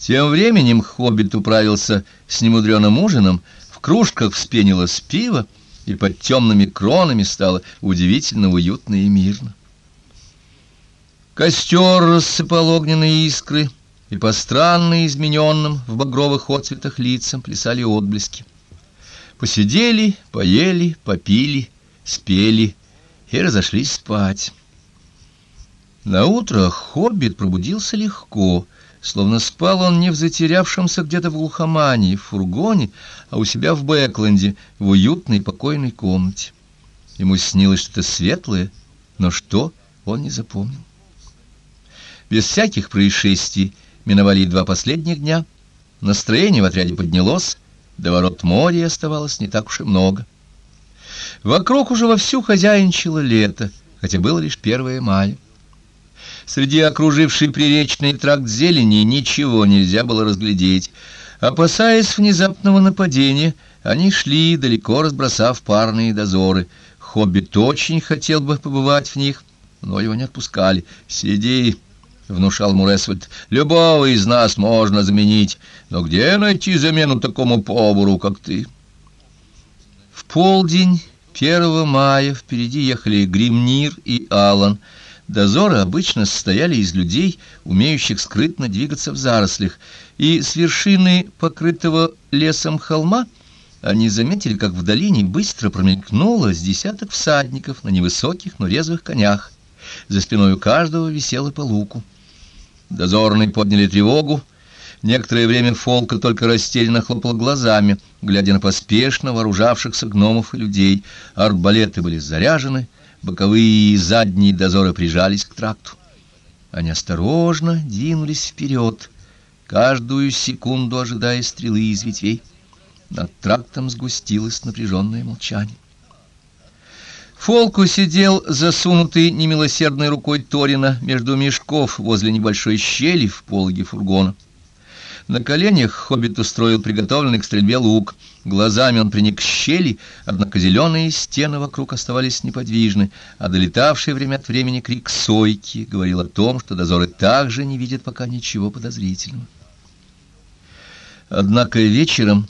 Тем временем хоббит управился с немудреным ужином, в кружках вспенилось пиво, и под темными кронами стало удивительно уютно и мирно. Костер рассыпал огненные искры, и по странно измененным в багровых отцветах лицам плясали отблески. Посидели, поели, попили, спели и разошлись спать. На утро хоббит пробудился легко, словно спал он не в затерявшемся где-то в глухомании, в фургоне, а у себя в Бэкленде, в уютной покойной комнате. Ему снилось что-то светлое, но что он не запомнил. Без всяких происшествий миновали два последних дня. Настроение в отряде поднялось, до ворот моря оставалось не так уж и много. Вокруг уже вовсю хозяйничало лето, хотя было лишь первое мая. Среди окружившей приречный тракт зелени ничего нельзя было разглядеть. Опасаясь внезапного нападения, они шли, далеко разбросав парные дозоры. Хоббит очень хотел бы побывать в них, но его не отпускали. «Сиди!» — внушал Муресвальд. — Любого из нас можно заменить, но где найти замену такому повару, как ты? В полдень первого мая впереди ехали Гримнир и Алан. Дозоры обычно состояли из людей, умеющих скрытно двигаться в зарослях, и с вершины покрытого лесом холма они заметили, как в долине быстро промелькнуло с десяток всадников на невысоких, но резвых конях. За спиной у каждого висело по луку. Дозорные подняли тревогу. Некоторое время Фолка только растерянно хлопал глазами, глядя на поспешно вооружавшихся гномов и людей. Арбалеты были заряжены, боковые и задние дозоры прижались к тракту. Они осторожно двинулись вперед, каждую секунду ожидая стрелы из ветвей. Над трактом сгустилось напряженное молчание. Фолку сидел, засунутый немилосердной рукой Торина, между мешков возле небольшой щели в пологе фургона. На коленях хоббит устроил приготовленный к стрельбе лук. Глазами он приник к щели, однако зеленые стены вокруг оставались неподвижны, а долетавший время от времени крик сойки говорил о том, что дозоры также не видят пока ничего подозрительного. Однако вечером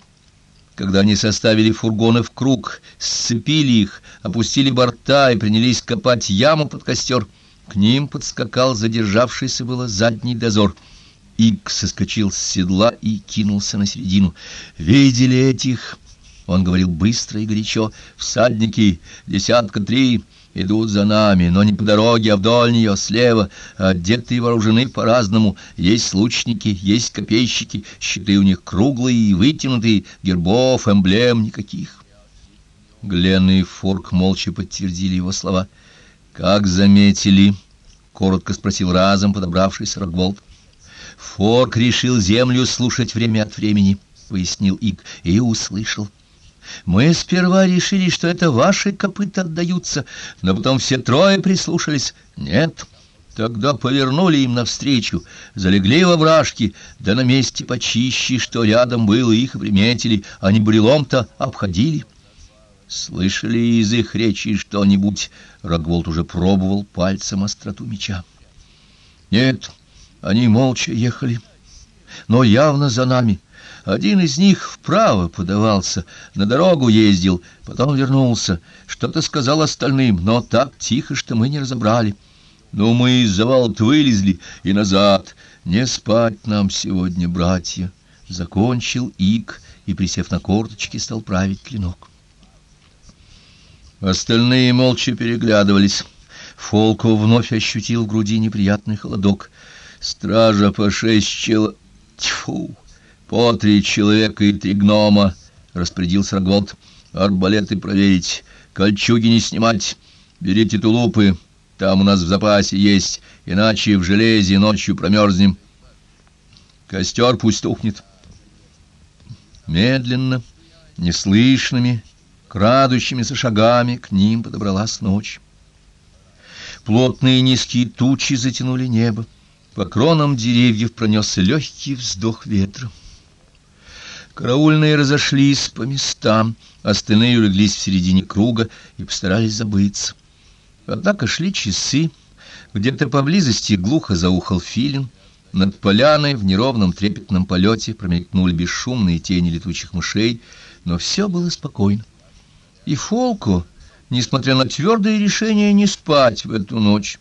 когда они составили фургоны в круг, сцепили их, опустили борта и принялись копать яму под костер, к ним подскакал задержавшийся было задний дозор. Ик соскочил с седла и кинулся на середину. «Видели этих?» — он говорил быстро и горячо. «Всадники, десятка три» идут за нами, но не по дороге, а вдоль нее, слева, одеты и вооружены по-разному. Есть лучники, есть копейщики, щиты у них круглые и вытянутые, гербов, эмблем никаких. Гленн и Форк молча подтвердили его слова. «Как заметили?» — коротко спросил разом подобравшийся Рогволд. «Форк решил землю слушать время от времени», — пояснил Ик, — и услышал. Мы сперва решили, что это ваши копыта отдаются, но потом все трое прислушались. Нет, тогда повернули им навстречу, залегли во вражки, да на месте почище, что рядом было, их приметили, они брелом-то обходили. Слышали из их речи что-нибудь? Рогволд уже пробовал пальцем остроту меча. Нет, они молча ехали, но явно за нами — один из них вправо подавался, на дорогу ездил, потом вернулся. Что-то сказал остальным, но так тихо, что мы не разобрали. Ну, мы из завала вылезли и назад. Не спать нам сегодня, братья. Закончил Ик и, присев на корточки, стал править клинок. Остальные молча переглядывались. Фолко вновь ощутил в груди неприятный холодок. Стража по шесть чел... Тьфу! По три человека и три гнома, — распорядился Рогволд. Арбалеты проверить, кольчуги не снимать. Берите тулупы, там у нас в запасе есть, иначе в железе ночью промерзнем. Костер пусть тухнет. Медленно, неслышными, крадущимися шагами к ним подобралась ночь. Плотные низкие тучи затянули небо. По кронам деревьев пронесся легкий вздох ветра. Караульные разошлись по местам, остальные улеглись в середине круга и постарались забыться. Однако шли часы, где-то поблизости глухо заухал филин, Над поляной в неровном трепетном полете промелькнули бесшумные тени летучих мышей, но все было спокойно. И Фолку, несмотря на твердое решение не спать в эту ночь,